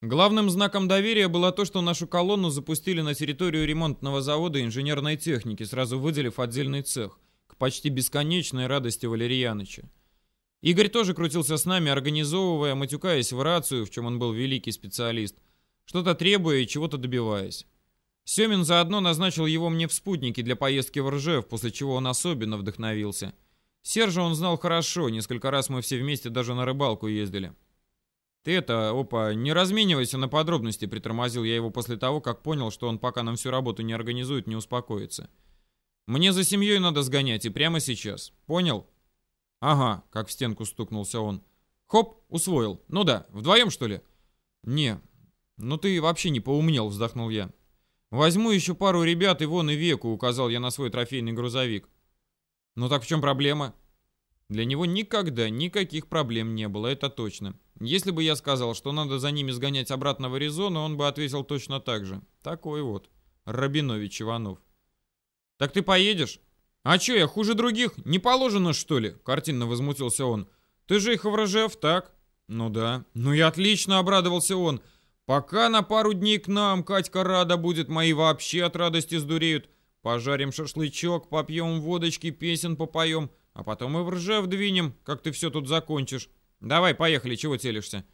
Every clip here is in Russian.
Главным знаком доверия было то, что нашу колонну запустили на территорию ремонтного завода инженерной техники, сразу выделив отдельный цех, к почти бесконечной радости Валерьяныча. Игорь тоже крутился с нами, организовывая, матюкаясь в рацию, в чем он был великий специалист, что-то требуя и чего-то добиваясь. Семин заодно назначил его мне в спутники для поездки в Ржев, после чего он особенно вдохновился. Сержа он знал хорошо, несколько раз мы все вместе даже на рыбалку ездили. «Ты это, опа, не разменивайся на подробности», — притормозил я его после того, как понял, что он пока нам всю работу не организует, не успокоится. «Мне за семьей надо сгонять, и прямо сейчас. Понял?» «Ага», — как в стенку стукнулся он. «Хоп, усвоил. Ну да, вдвоем, что ли?» «Не, ну ты вообще не поумнел», — вздохнул я. «Возьму еще пару ребят и вон и веку», — указал я на свой трофейный грузовик. «Ну так в чем проблема?» Для него никогда никаких проблем не было, это точно. Если бы я сказал, что надо за ними сгонять обратно в Аризону, он бы ответил точно так же. Такой вот. Рабинович Иванов. «Так ты поедешь?» «А чё, я хуже других? Не положено, что ли?» Картинно возмутился он. «Ты же их в так?» «Ну да». «Ну и отлично», обрадовался он. «Пока на пару дней к нам Катька рада будет, мои вообще от радости сдуреют. Пожарим шашлычок, попьем водочки, песен попоем, а потом и в Ржев двинем, как ты все тут закончишь. Давай, поехали, чего телишься?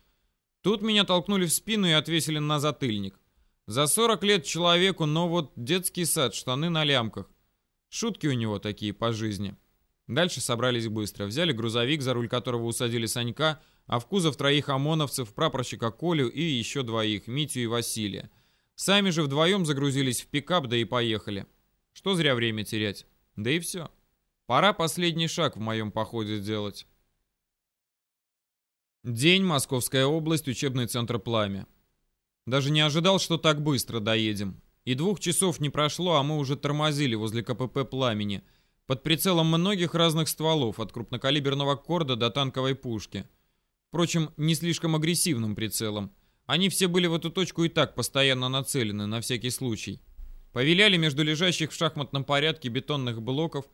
Тут меня толкнули в спину и отвесили на затыльник. За 40 лет человеку, но вот детский сад, штаны на лямках. Шутки у него такие по жизни. Дальше собрались быстро. Взяли грузовик, за руль которого усадили Санька, а в кузов троих ОМОНовцев, прапорщика Колю и еще двоих, Митю и Василия. Сами же вдвоем загрузились в пикап, да и поехали. Что зря время терять. Да и все. Пора последний шаг в моем походе сделать. День, Московская область, учебный центр «Пламя». Даже не ожидал, что так быстро доедем. И двух часов не прошло, а мы уже тормозили возле КПП «Пламени», под прицелом многих разных стволов, от крупнокалиберного корда до танковой пушки. Впрочем, не слишком агрессивным прицелом. Они все были в эту точку и так постоянно нацелены, на всякий случай. Повиляли между лежащих в шахматном порядке бетонных блоков,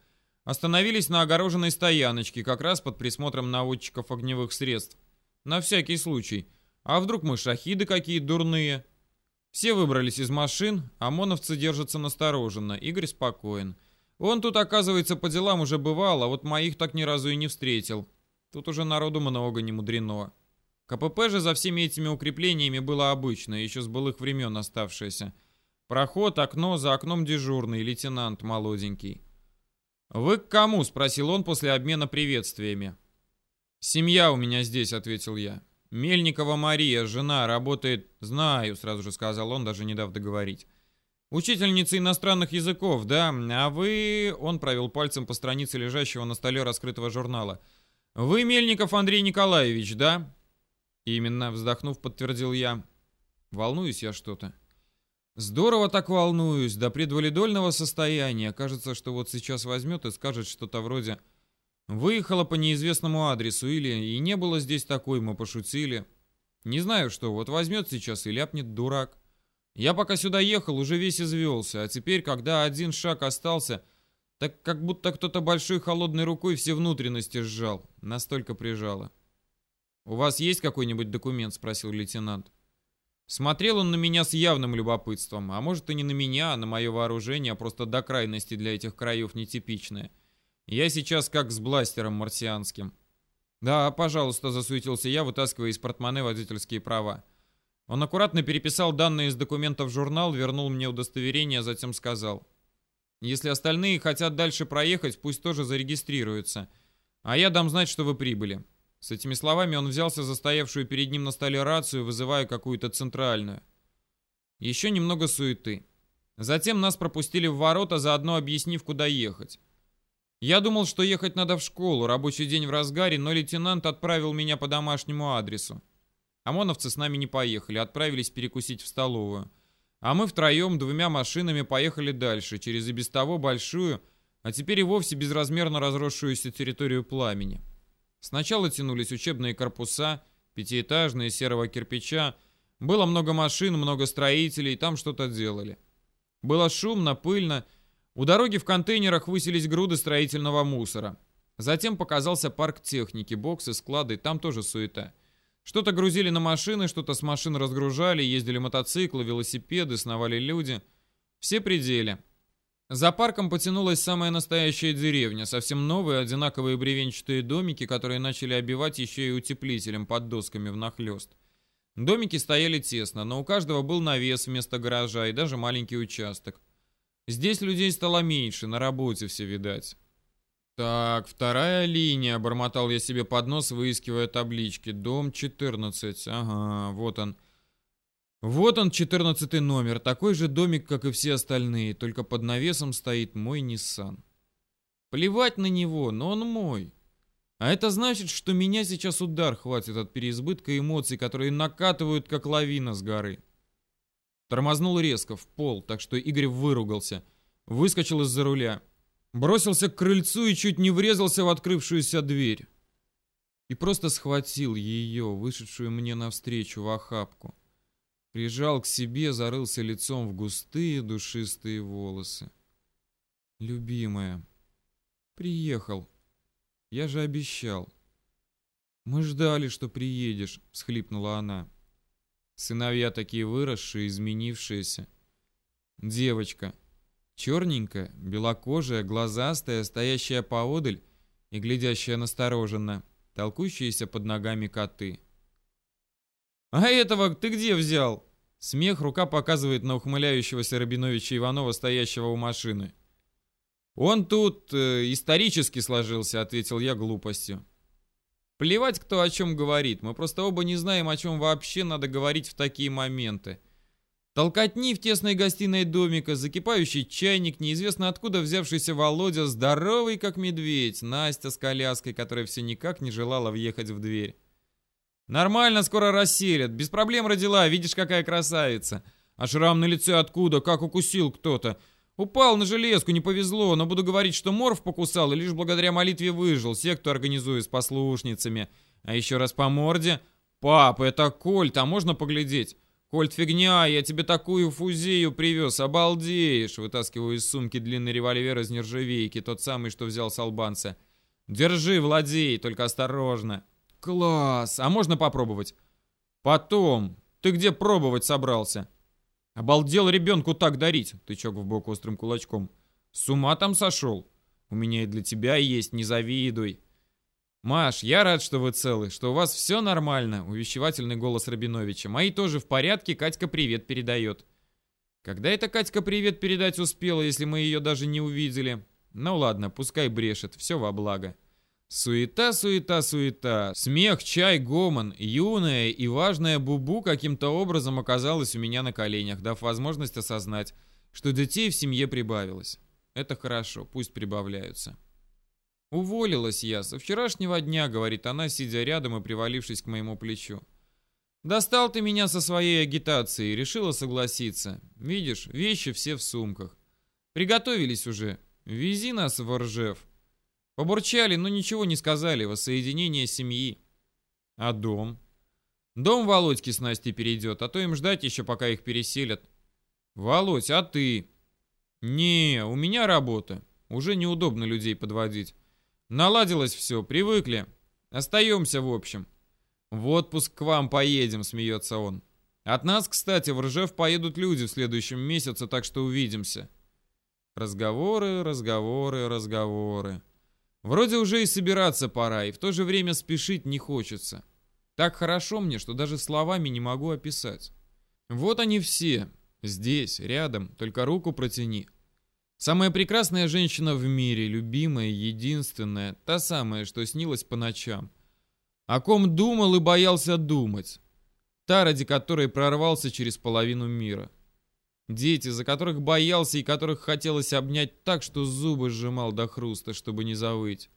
остановились на огороженной стояночке, как раз под присмотром наводчиков огневых средств. На всякий случай. А вдруг мы шахиды какие дурные? Все выбрались из машин, ОМОНовцы держатся настороженно, Игорь спокоен. Он тут, оказывается, по делам уже бывал, а вот моих так ни разу и не встретил. Тут уже народу много не мудрено. КПП же за всеми этими укреплениями было обычно, еще с былых времен оставшееся. Проход, окно, за окном дежурный, лейтенант молоденький. «Вы к кому?» — спросил он после обмена приветствиями. «Семья у меня здесь», — ответил я. «Мельникова Мария, жена, работает...» «Знаю», — сразу же сказал он, даже не дав договорить. «Учительница иностранных языков, да? А вы...» Он провел пальцем по странице лежащего на столе раскрытого журнала. «Вы Мельников Андрей Николаевич, да?» «Именно», — вздохнув, подтвердил я. «Волнуюсь я что-то». «Здорово так волнуюсь, до предвалидольного состояния. Кажется, что вот сейчас возьмет и скажет что-то вроде Выехала по неизвестному адресу или и не было здесь такой, мы пошутили. Не знаю что, вот возьмет сейчас и ляпнет дурак. Я пока сюда ехал, уже весь извелся, а теперь, когда один шаг остался, так как будто кто-то большой холодной рукой все внутренности сжал. Настолько прижало. «У вас есть какой-нибудь документ?» — спросил лейтенант. Смотрел он на меня с явным любопытством, а может и не на меня, а на мое вооружение, а просто до крайности для этих краев нетипичное. Я сейчас как с бластером марсианским. Да, пожалуйста, засуетился я, вытаскивая из портмоне водительские права. Он аккуратно переписал данные из документов в журнал, вернул мне удостоверение, затем сказал. Если остальные хотят дальше проехать, пусть тоже зарегистрируются. А я дам знать, что вы прибыли. С этими словами он взялся за стоявшую перед ним на столе рацию, вызывая какую-то центральную. Еще немного суеты. Затем нас пропустили в ворота, заодно объяснив, куда ехать. Я думал, что ехать надо в школу, рабочий день в разгаре, но лейтенант отправил меня по домашнему адресу. ОМОНовцы с нами не поехали, отправились перекусить в столовую. А мы втроем двумя машинами поехали дальше, через и без того большую, а теперь и вовсе безразмерно разросшуюся территорию пламени. Сначала тянулись учебные корпуса, пятиэтажные, серого кирпича. Было много машин, много строителей, там что-то делали. Было шумно, пыльно, у дороги в контейнерах высились груды строительного мусора. Затем показался парк техники, боксы, склады, там тоже суета. Что-то грузили на машины, что-то с машин разгружали, ездили мотоциклы, велосипеды, сновали люди. Все пределы. За парком потянулась самая настоящая деревня, совсем новые одинаковые бревенчатые домики, которые начали обивать еще и утеплителем под досками внахлёст. Домики стояли тесно, но у каждого был навес вместо гаража и даже маленький участок. Здесь людей стало меньше, на работе все видать. Так, вторая линия, бормотал я себе под нос, выискивая таблички. Дом 14, ага, вот он. Вот он, четырнадцатый номер, такой же домик, как и все остальные, только под навесом стоит мой Ниссан. Плевать на него, но он мой. А это значит, что меня сейчас удар хватит от переизбытка эмоций, которые накатывают, как лавина с горы. Тормознул резко, в пол, так что Игорь выругался. Выскочил из-за руля. Бросился к крыльцу и чуть не врезался в открывшуюся дверь. И просто схватил ее, вышедшую мне навстречу, в охапку. Прижал к себе, зарылся лицом в густые душистые волосы. «Любимая, приехал. Я же обещал». «Мы ждали, что приедешь», — всхлипнула она. Сыновья такие выросшие, изменившиеся. Девочка. Черненькая, белокожая, глазастая, стоящая поодаль и глядящая настороженно, толкущиеся под ногами коты. «А этого ты где взял?» Смех рука показывает на ухмыляющегося Рабиновича Иванова, стоящего у машины. «Он тут э, исторически сложился», — ответил я глупостью. «Плевать, кто о чем говорит. Мы просто оба не знаем, о чем вообще надо говорить в такие моменты. Толкотни в тесной гостиной домика, закипающий чайник, неизвестно откуда взявшийся Володя, здоровый как медведь, Настя с коляской, которая все никак не желала въехать в дверь. Нормально, скоро расселят. Без проблем родила, видишь, какая красавица. А шрам на лице откуда? Как укусил кто-то? Упал на железку, не повезло, но буду говорить, что морф покусал и лишь благодаря молитве выжил. Секту организую с послушницами. А еще раз по морде. Папа, это кольт, а можно поглядеть? Кольт фигня, я тебе такую фузею привез, обалдеешь. Вытаскиваю из сумки длинный револьвер из нержавейки, тот самый, что взял с албанца. Держи, владей, только осторожно. Класс! А можно попробовать? Потом. Ты где пробовать собрался? Обалдел ребенку так дарить, тычок в бок острым кулачком. С ума там сошел? У меня и для тебя есть, не завидуй. Маш, я рад, что вы целы, что у вас все нормально, увещевательный голос Рабиновича. Мои тоже в порядке, Катька привет передает. Когда это Катька привет передать успела, если мы ее даже не увидели? Ну ладно, пускай брешет, все во благо. Суета, суета, суета. Смех, чай, гомон. Юная и важная Бубу каким-то образом оказалась у меня на коленях, дав возможность осознать, что детей в семье прибавилось. Это хорошо, пусть прибавляются. Уволилась я со вчерашнего дня, говорит она, сидя рядом и привалившись к моему плечу. Достал ты меня со своей агитацией, решила согласиться. Видишь, вещи все в сумках. Приготовились уже. Вези нас в Ржев. Побурчали, но ничего не сказали. Воссоединение семьи. А дом? Дом Володьки с Настей перейдет, а то им ждать еще, пока их переселят. Володь, а ты? Не, у меня работа. Уже неудобно людей подводить. Наладилось все, привыкли. Остаемся в общем. В отпуск к вам поедем, смеется он. От нас, кстати, в Ржев поедут люди в следующем месяце, так что увидимся. Разговоры, разговоры, разговоры. Вроде уже и собираться пора, и в то же время спешить не хочется. Так хорошо мне, что даже словами не могу описать. Вот они все. Здесь, рядом, только руку протяни. Самая прекрасная женщина в мире, любимая, единственная, та самая, что снилась по ночам. О ком думал и боялся думать. Та, ради которой прорвался через половину мира. Дети, за которых боялся и которых хотелось обнять так, что зубы сжимал до хруста, чтобы не завыть.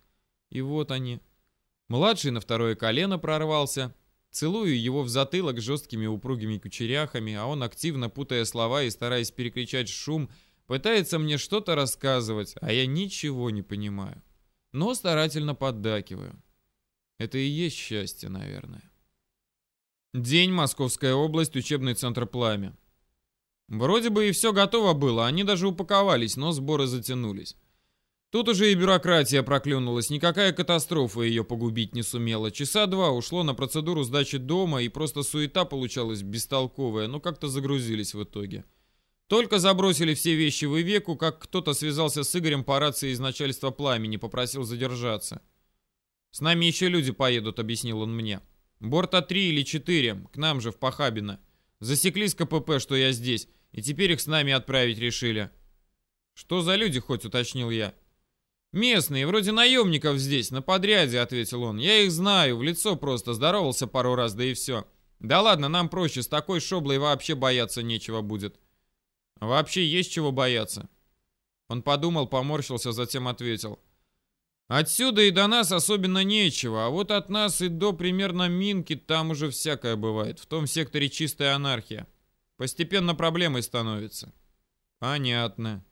И вот они. Младший на второе колено прорвался. Целую его в затылок жесткими упругими кучеряхами, а он, активно путая слова и стараясь перекричать шум, пытается мне что-то рассказывать, а я ничего не понимаю. Но старательно поддакиваю. Это и есть счастье, наверное. День, Московская область, учебный центр «Пламя». Вроде бы и все готово было, они даже упаковались, но сборы затянулись. Тут уже и бюрократия проклюнулась, никакая катастрофа ее погубить не сумела. Часа два ушло на процедуру сдачи дома, и просто суета получалась бестолковая, но как-то загрузились в итоге. Только забросили все вещи в Ивеку, как кто-то связался с Игорем по рации из начальства пламени, попросил задержаться. «С нами еще люди поедут», — объяснил он мне. «Борта три или четыре, к нам же, в Похабино. Засекли с КПП, что я здесь, и теперь их с нами отправить решили». «Что за люди хоть?» — уточнил я. «Местные, вроде наемников здесь, на подряде», — ответил он. «Я их знаю, в лицо просто здоровался пару раз, да и все. Да ладно, нам проще, с такой шоблой вообще бояться нечего будет». «Вообще есть чего бояться?» Он подумал, поморщился, затем ответил. «Отсюда и до нас особенно нечего, а вот от нас и до примерно Минки там уже всякое бывает. В том секторе чистая анархия. Постепенно проблемой становится». «Понятно».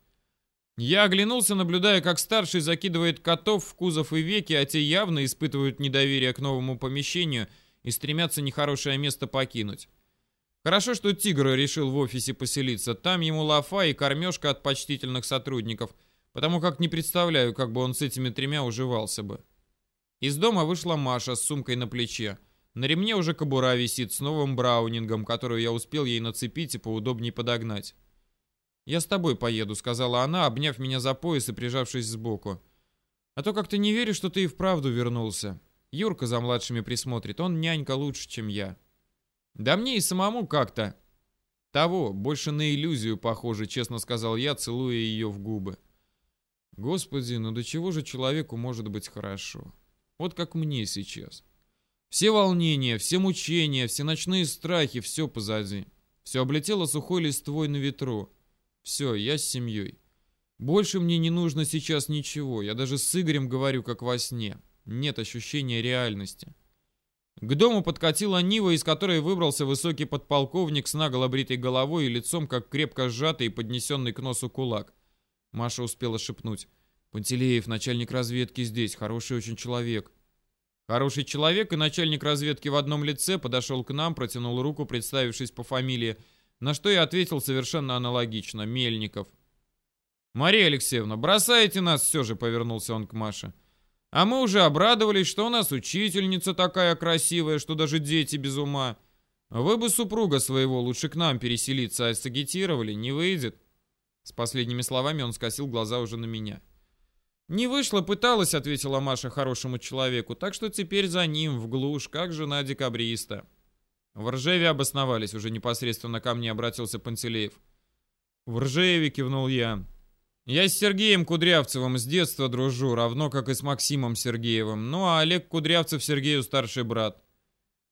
Я оглянулся, наблюдая, как старший закидывает котов в кузов и веки, а те явно испытывают недоверие к новому помещению и стремятся нехорошее место покинуть. Хорошо, что Тигр решил в офисе поселиться. Там ему лафа и кормежка от почтительных сотрудников, потому как не представляю, как бы он с этими тремя уживался бы. Из дома вышла Маша с сумкой на плече. На ремне уже кобура висит с новым браунингом, которую я успел ей нацепить и поудобнее подогнать. «Я с тобой поеду», — сказала она, обняв меня за пояс и прижавшись сбоку. «А то как-то не верю, что ты и вправду вернулся. Юрка за младшими присмотрит, он нянька лучше, чем я». «Да мне и самому как-то». «Того, больше на иллюзию похоже», — честно сказал я, целуя ее в губы. «Господи, ну до чего же человеку может быть хорошо? Вот как мне сейчас. Все волнения, все мучения, все ночные страхи, все позади. Все облетело сухой листвой на ветру». Все, я с семьей. Больше мне не нужно сейчас ничего. Я даже с Игорем говорю, как во сне. Нет ощущения реальности. К дому подкатила Нива, из которой выбрался высокий подполковник с наголо бритой головой и лицом, как крепко сжатый и поднесенный к носу кулак. Маша успела шепнуть. «Пантелеев, начальник разведки здесь, хороший очень человек». Хороший человек и начальник разведки в одном лице подошел к нам, протянул руку, представившись по фамилии, на что я ответил совершенно аналогично. Мельников. «Мария Алексеевна, бросайте нас все же», — повернулся он к Маше. «А мы уже обрадовались, что у нас учительница такая красивая, что даже дети без ума. Вы бы супруга своего лучше к нам переселиться, а сагитировали, не выйдет». С последними словами он скосил глаза уже на меня. «Не вышло, пыталась», — ответила Маша хорошему человеку, «так что теперь за ним, в глушь, как жена декабриста». В Ржеве обосновались, уже непосредственно ко мне обратился Пантелеев. В Ржеве кивнул я. Я с Сергеем Кудрявцевым с детства дружу, равно как и с Максимом Сергеевым. Ну а Олег Кудрявцев Сергею старший брат.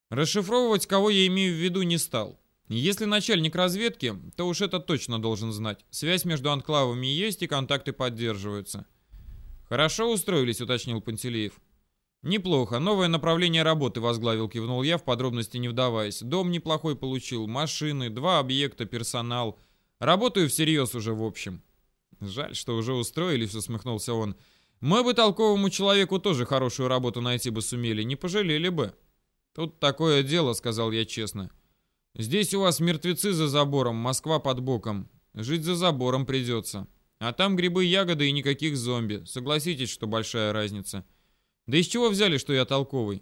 Расшифровывать, кого я имею в виду, не стал. Если начальник разведки, то уж это точно должен знать. Связь между анклавами есть и контакты поддерживаются. Хорошо устроились, уточнил Пантелеев. «Неплохо. Новое направление работы возглавил», — кивнул я, в подробности не вдаваясь. «Дом неплохой получил. Машины, два объекта, персонал. Работаю всерьез уже в общем». «Жаль, что уже устроились», — усмехнулся он. «Мы бы толковому человеку тоже хорошую работу найти бы сумели, не пожалели бы». «Тут такое дело», — сказал я честно. «Здесь у вас мертвецы за забором, Москва под боком. Жить за забором придется. А там грибы, ягоды и никаких зомби. Согласитесь, что большая разница». Да из чего взяли, что я толковый?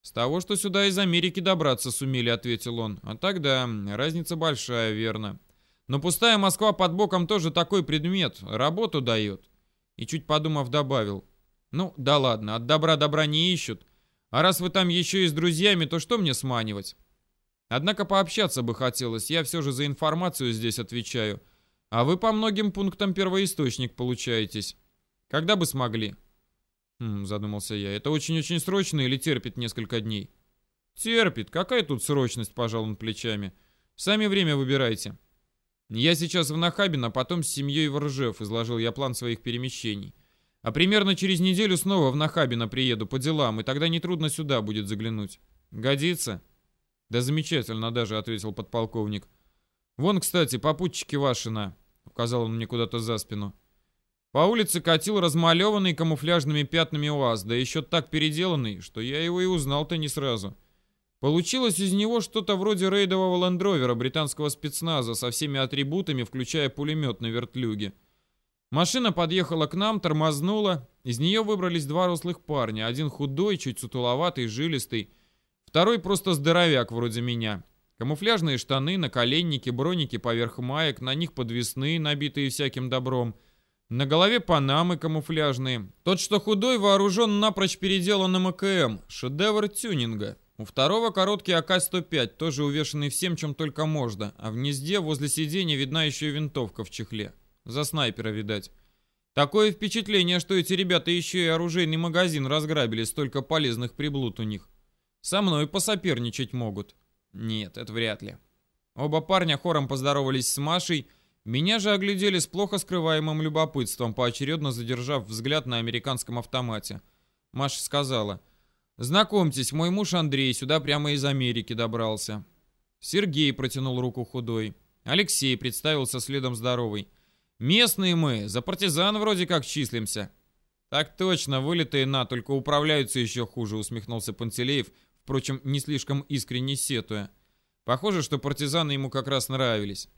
С того, что сюда из Америки добраться сумели, ответил он. А тогда разница большая, верно. Но пустая Москва под боком тоже такой предмет, работу дает. И чуть подумав добавил. Ну, да ладно, от добра добра не ищут. А раз вы там еще и с друзьями, то что мне сманивать? Однако пообщаться бы хотелось, я все же за информацию здесь отвечаю. А вы по многим пунктам первоисточник получаетесь. Когда бы смогли? Хм, задумался я. Это очень-очень срочно или терпит несколько дней? Терпит. Какая тут срочность, пожал он плечами. Сами время выбирайте. Я сейчас в Нахабино, потом с семьей в Ржев, изложил я план своих перемещений. А примерно через неделю снова в Нахабино приеду по делам, и тогда нетрудно сюда будет заглянуть. Годится? Да замечательно даже, ответил подполковник. Вон, кстати, попутчики ваши на, указал он мне куда-то за спину. По улице катил размалеванный камуфляжными пятнами УАЗ, да еще так переделанный, что я его и узнал-то не сразу. Получилось из него что-то вроде рейдового лендровера британского спецназа со всеми атрибутами, включая пулемет на вертлюге. Машина подъехала к нам, тормознула. Из нее выбрались два рослых парня. Один худой, чуть сутуловатый, жилистый. Второй просто здоровяк вроде меня. Камуфляжные штаны, наколенники, броники поверх маек, на них подвесные, набитые всяким добром. На голове панамы камуфляжные. Тот, что худой, вооружен напрочь переделанным АКМ. Шедевр тюнинга. У второго короткий АК-105, тоже увешанный всем, чем только можно, а в гнезде возле сиденья видна еще и винтовка в чехле. За снайпера, видать. Такое впечатление, что эти ребята еще и оружейный магазин разграбили, столько полезных приблуд у них. Со мной посоперничать могут. Нет, это вряд ли. Оба парня хором поздоровались с Машей, меня же оглядели с плохо скрываемым любопытством, поочередно задержав взгляд на американском автомате. Маша сказала, «Знакомьтесь, мой муж Андрей сюда прямо из Америки добрался». Сергей протянул руку худой. Алексей представился следом здоровый. Местные мы, за партизан вроде как числимся. Так точно, вылитые на, только управляются еще хуже, усмехнулся Пантелеев, впрочем, не слишком искренне сетуя. Похоже, что партизаны ему как раз нравились.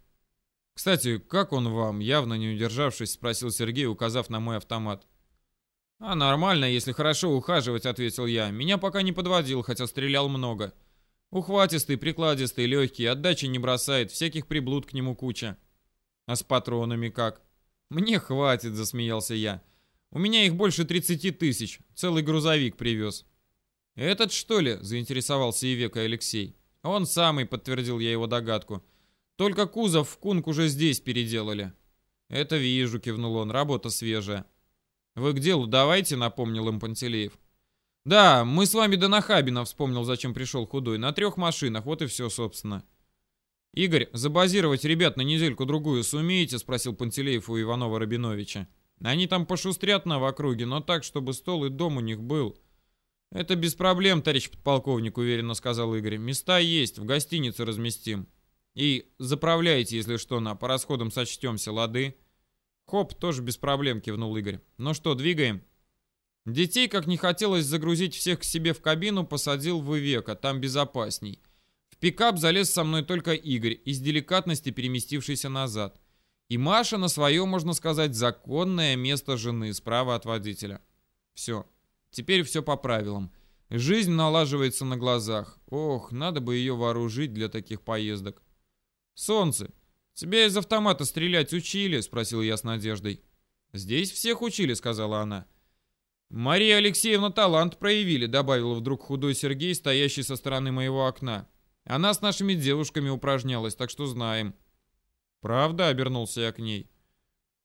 «Кстати, как он вам?» Явно не удержавшись, спросил Сергей, указав на мой автомат. «А нормально, если хорошо ухаживать», — ответил я. «Меня пока не подводил, хотя стрелял много. Ухватистый, прикладистый, легкий, отдачи не бросает, всяких приблуд к нему куча. А с патронами как? Мне хватит, засмеялся я. У меня их больше 30 тысяч. Целый грузовик привез. Этот что ли? Заинтересовался Ивека Алексей. Он самый, подтвердил я его догадку. Только кузов в кунг уже здесь переделали. Это вижу, кивнул он. Работа свежая. Вы к делу давайте, напомнил им Пантелеев. Да, мы с вами до Нахабина, вспомнил, зачем пришел худой. На трех машинах, вот и все, собственно. «Игорь, забазировать ребят на недельку-другую сумеете?» — спросил Пантелеев у Иванова Рабиновича. «Они там пошустрят на в округе, но так, чтобы стол и дом у них был». «Это без проблем, товарищ подполковник», — уверенно сказал Игорь. «Места есть, в гостинице разместим. И заправляйте, если что, на по расходам сочтемся, лады?» «Хоп, тоже без проблем», — кивнул Игорь. «Ну что, двигаем?» Детей, как не хотелось загрузить всех к себе в кабину, посадил в Ивека, там безопасней. В пикап залез со мной только Игорь, из деликатности переместившийся назад. И Маша на свое, можно сказать, законное место жены справа от водителя. Все. Теперь все по правилам. Жизнь налаживается на глазах. Ох, надо бы ее вооружить для таких поездок. «Солнце, тебя из автомата стрелять учили?» — спросил я с надеждой. «Здесь всех учили», — сказала она. «Мария Алексеевна талант проявили», — добавил вдруг худой Сергей, стоящий со стороны моего окна. Она с нашими девушками упражнялась, так что знаем. Правда, обернулся я к ней.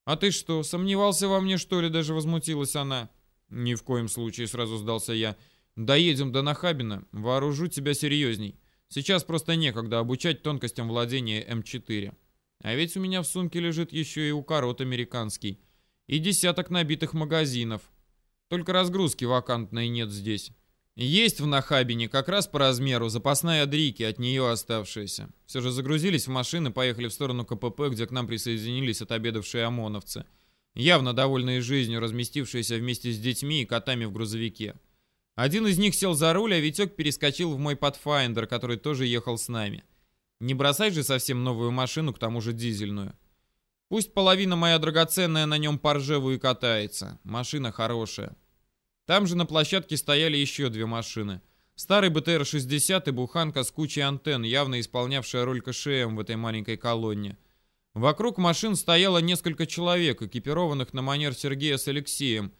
А ты что, сомневался во мне, что ли, даже возмутилась она? Ни в коем случае, сразу сдался я. Доедем до Нахабина, вооружу тебя серьезней. Сейчас просто некогда обучать тонкостям владения М4. А ведь у меня в сумке лежит еще и укорот американский. И десяток набитых магазинов. Только разгрузки вакантной нет здесь. Есть в Нахабине как раз по размеру запасная Дрики, от нее оставшаяся. Все же загрузились в машины, поехали в сторону КПП, где к нам присоединились отобедавшие ОМОНовцы. Явно довольные жизнью, разместившиеся вместе с детьми и котами в грузовике. Один из них сел за руль, а Витек перескочил в мой Pathfinder, который тоже ехал с нами. Не бросай же совсем новую машину, к тому же дизельную. Пусть половина моя драгоценная на нем по ржеву и катается. Машина хорошая. Там же на площадке стояли еще две машины. Старый БТР-60 и буханка с кучей антенн, явно исполнявшая роль КШМ в этой маленькой колонне. Вокруг машин стояло несколько человек, экипированных на манер Сергея с Алексеем,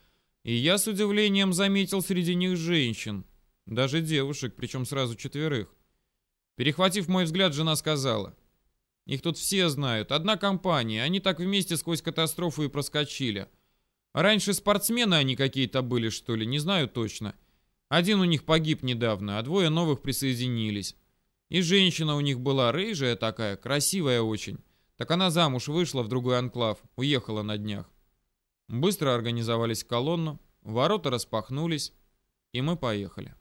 и я с удивлением заметил среди них женщин. Даже девушек, причем сразу четверых. Перехватив мой взгляд, жена сказала. «Их тут все знают. Одна компания. Они так вместе сквозь катастрофу и проскочили. Раньше спортсмены они какие-то были, что ли, не знаю точно. Один у них погиб недавно, а двое новых присоединились. И женщина у них была рыжая такая, красивая очень. Так она замуж вышла в другой анклав, уехала на днях. Быстро организовались в колонну, ворота распахнулись, и мы поехали.